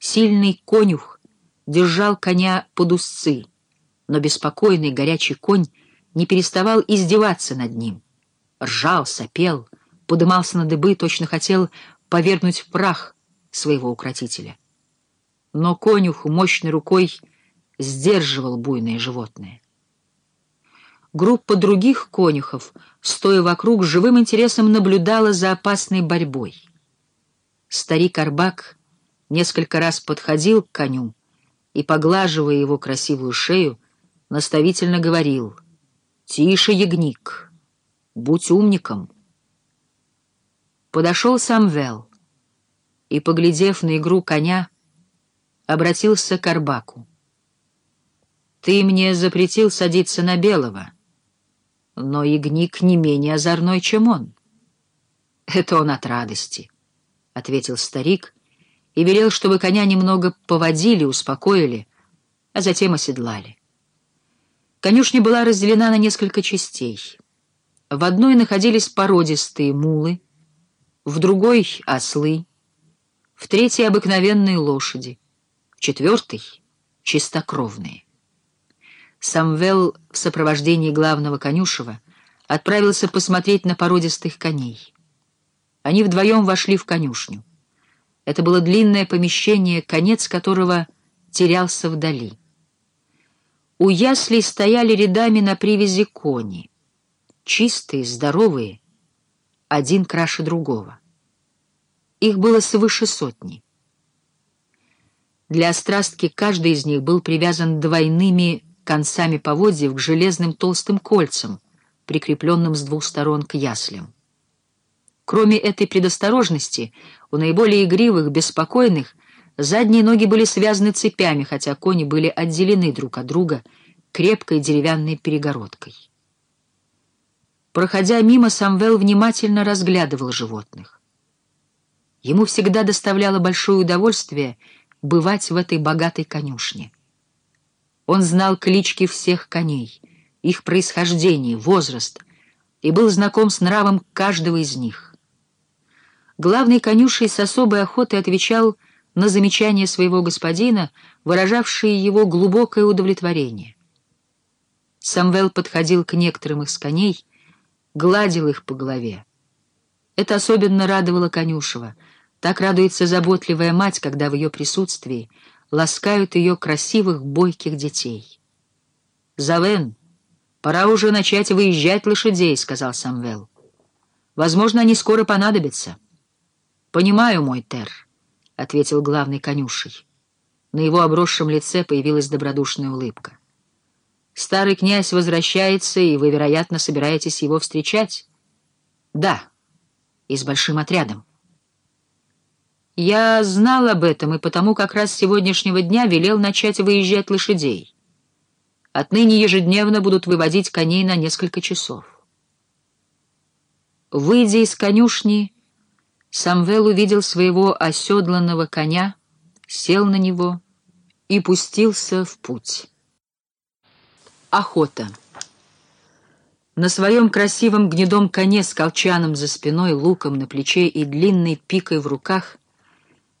Сильный конюх держал коня под узцы, но беспокойный горячий конь не переставал издеваться над ним. Ржал, сопел, подымался на дыбы, точно хотел повергнуть в прах своего укротителя. Но конюх мощной рукой сдерживал буйное животное. Группа других конюхов, стоя вокруг, живым интересом наблюдала за опасной борьбой. Старик Арбак несколько раз подходил к коню и, поглаживая его красивую шею, наставительно говорил «Тише, ягник, будь умником». Подошел Самвел и, поглядев на игру коня, обратился к Арбаку. «Ты мне запретил садиться на белого» но Игник не менее озорной, чем он. «Это он от радости», — ответил старик и велел, чтобы коня немного поводили, успокоили, а затем оседлали. Конюшня была разделена на несколько частей. В одной находились породистые мулы, в другой — ослы, в третьей — обыкновенные лошади, в четвертой — чистокровные. Самвел в сопровождении главного конюшева отправился посмотреть на породистых коней. Они вдвоем вошли в конюшню. Это было длинное помещение, конец которого терялся вдали. У яслей стояли рядами на привязи кони. Чистые, здоровые, один краше другого. Их было свыше сотни. Для острастки каждый из них был привязан двойными концами поводьев к железным толстым кольцам, прикрепленным с двух сторон к яслям. Кроме этой предосторожности, у наиболее игривых, беспокойных, задние ноги были связаны цепями, хотя кони были отделены друг от друга крепкой деревянной перегородкой. Проходя мимо, Самвел внимательно разглядывал животных. Ему всегда доставляло большое удовольствие бывать в этой богатой конюшне. Он знал клички всех коней, их происхождение, возраст, и был знаком с нравом каждого из них. Главный конюшей с особой охотой отвечал на замечания своего господина, выражавшие его глубокое удовлетворение. Самвел подходил к некоторым из коней, гладил их по голове. Это особенно радовало конюшева. Так радуется заботливая мать, когда в ее присутствии ласкают ее красивых бойких детей. «Завен, пора уже начать выезжать лошадей», — сказал Самвел. «Возможно, они скоро понадобятся». «Понимаю, мой Тер», — ответил главный конюшей. На его обросшем лице появилась добродушная улыбка. «Старый князь возвращается, и вы, вероятно, собираетесь его встречать?» «Да, и с большим отрядом». Я знал об этом и потому как раз с сегодняшнего дня велел начать выезжать лошадей. Отныне ежедневно будут выводить коней на несколько часов. Выйдя из конюшни, Самвел увидел своего оседланного коня, сел на него и пустился в путь. Охота. На своем красивом гнедом коне с колчаном за спиной, луком на плече и длинной пикой в руках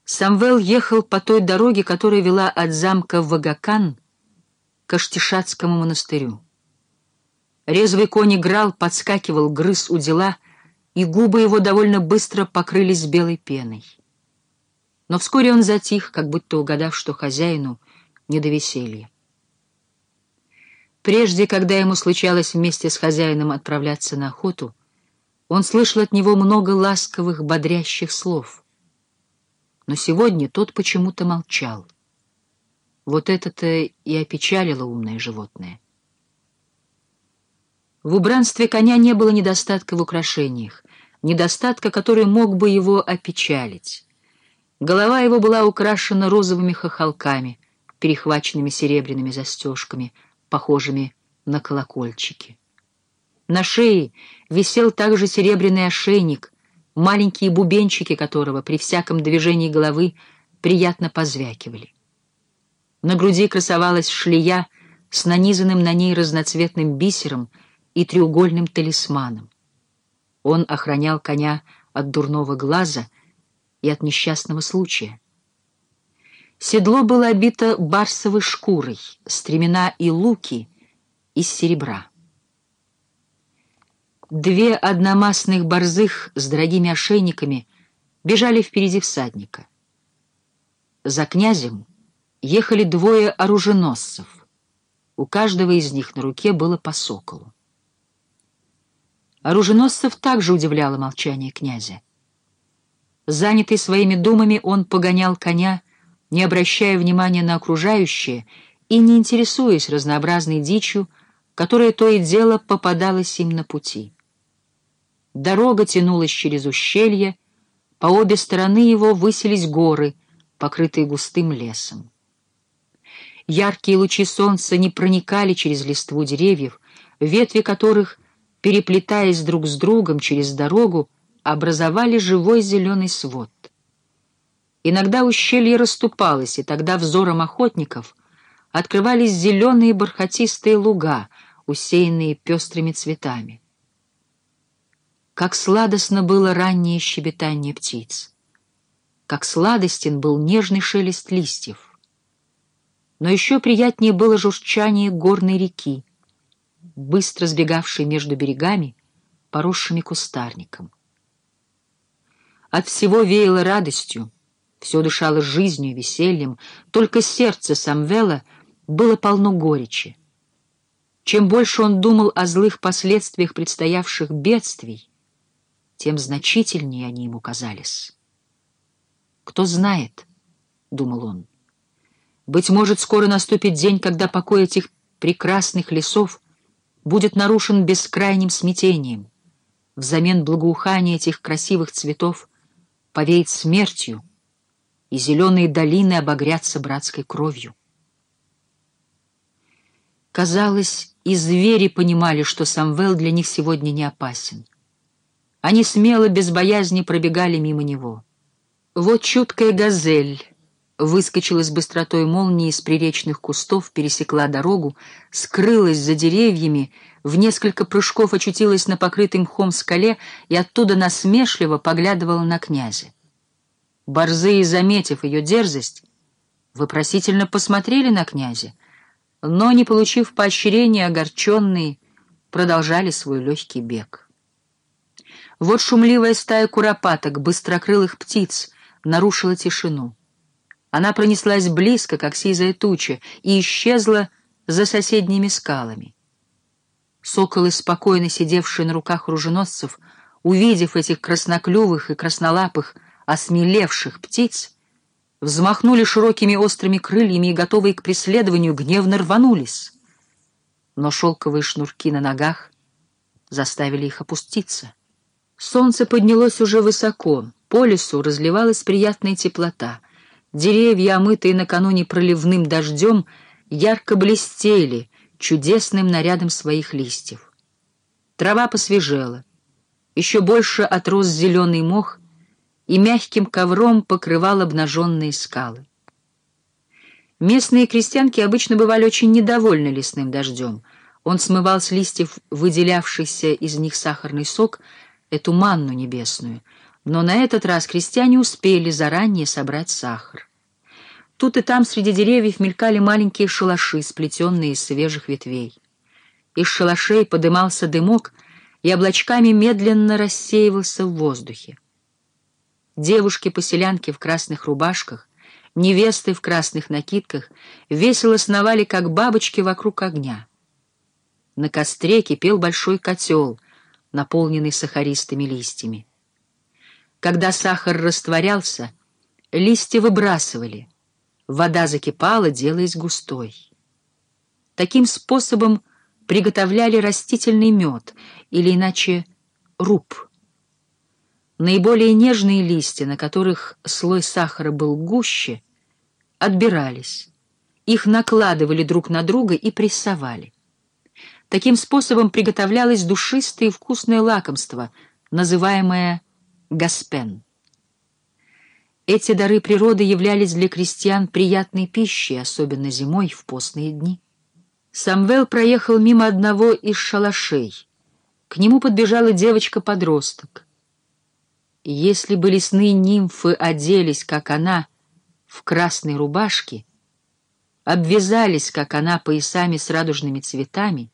Самвел ехал по той дороге, которая вела от замка Вагакан к Аштишатскому монастырю. Резвый конь играл, подскакивал, грыз у дела, и губы его довольно быстро покрылись белой пеной. Но вскоре он затих, как будто угадав, что хозяину не до веселья. Прежде, когда ему случалось вместе с хозяином отправляться на охоту, он слышал от него много ласковых, бодрящих слов — но сегодня тот почему-то молчал. Вот это-то и опечалило умное животное. В убранстве коня не было недостатка в украшениях, недостатка, который мог бы его опечалить. Голова его была украшена розовыми хохолками, перехваченными серебряными застежками, похожими на колокольчики. На шее висел также серебряный ошейник, маленькие бубенчики которого при всяком движении головы приятно позвякивали. На груди красовалась шлея с нанизанным на ней разноцветным бисером и треугольным талисманом. Он охранял коня от дурного глаза и от несчастного случая. Седло было обито барсовой шкурой, стремена и луки из серебра. Две одномастных борзых с дорогими ошейниками бежали впереди всадника. За князем ехали двое оруженосцев. У каждого из них на руке было по соколу. Оруженосцев также удивляло молчание князя. Занятый своими думами, он погонял коня, не обращая внимания на окружающее и не интересуясь разнообразной дичью, которая то и дело попадалась им на пути. Дорога тянулась через ущелье, по обе стороны его высились горы, покрытые густым лесом. Яркие лучи солнца не проникали через листву деревьев, ветви которых, переплетаясь друг с другом через дорогу, образовали живой зеленый свод. Иногда ущелье расступалось, и тогда взором охотников открывались зеленые бархатистые луга, усеянные пестрыми цветами. Как сладостно было раннее щебетание птиц! Как сладостен был нежный шелест листьев! Но еще приятнее было журчание горной реки, быстро сбегавшей между берегами, поросшими кустарником. От всего веяло радостью, все дышало жизнью, весельем, только сердце Самвела было полно горечи. Чем больше он думал о злых последствиях предстоявших бедствий, тем значительнее они ему казались. «Кто знает», — думал он, — «быть может, скоро наступит день, когда покой этих прекрасных лесов будет нарушен бескрайним смятением. Взамен благоухания этих красивых цветов повеет смертью, и зеленые долины обогрятся братской кровью. Казалось, и звери понимали, что Самвел для них сегодня не опасен. Они смело, без боязни пробегали мимо него. Вот чуткая газель выскочила с быстротой молнии из приречных кустов, пересекла дорогу, скрылась за деревьями, в несколько прыжков очутилась на покрытой мхом скале и оттуда насмешливо поглядывала на князя. Борзые, заметив ее дерзость, вопросительно посмотрели на князя, но, не получив поощрения, огорченные, продолжали свой легкий бег. Вот шумливая стая куропаток, быстрокрылых птиц, нарушила тишину. Она пронеслась близко, как сизая туча, и исчезла за соседними скалами. Соколы, спокойно сидевшие на руках оруженосцев, увидев этих красноклювых и краснолапых, осмелевших птиц, взмахнули широкими острыми крыльями и, готовые к преследованию, гневно рванулись. Но шелковые шнурки на ногах заставили их опуститься. Солнце поднялось уже высоко, по лесу разливалась приятная теплота. Деревья, омытые накануне проливным дождем, ярко блестели чудесным нарядом своих листьев. Трава посвежела, еще больше отрос зеленый мох и мягким ковром покрывал обнаженные скалы. Местные крестьянки обычно бывали очень недовольны лесным дождем. Он смывал с листьев выделявшийся из них сахарный сок, эту манну небесную, но на этот раз крестьяне успели заранее собрать сахар. Тут и там среди деревьев мелькали маленькие шалаши, сплетенные из свежих ветвей. Из шалашей подымался дымок и облачками медленно рассеивался в воздухе. Девушки-поселянки в красных рубашках, невесты в красных накидках весело сновали, как бабочки вокруг огня. На костре кипел большой котел — наполненный сахаристыми листьями. Когда сахар растворялся, листья выбрасывали, вода закипала, делаясь густой. Таким способом приготовляли растительный мед, или иначе руб. Наиболее нежные листья, на которых слой сахара был гуще, отбирались. Их накладывали друг на друга и прессовали. Таким способом приготовлялось душистое и вкусное лакомство, называемое гаспен. Эти дары природы являлись для крестьян приятной пищей, особенно зимой в постные дни. Самвел проехал мимо одного из шалашей. К нему подбежала девочка-подросток. Если бы лесные нимфы оделись, как она, в красной рубашке обвязались, как она, поясами с радужными цветами,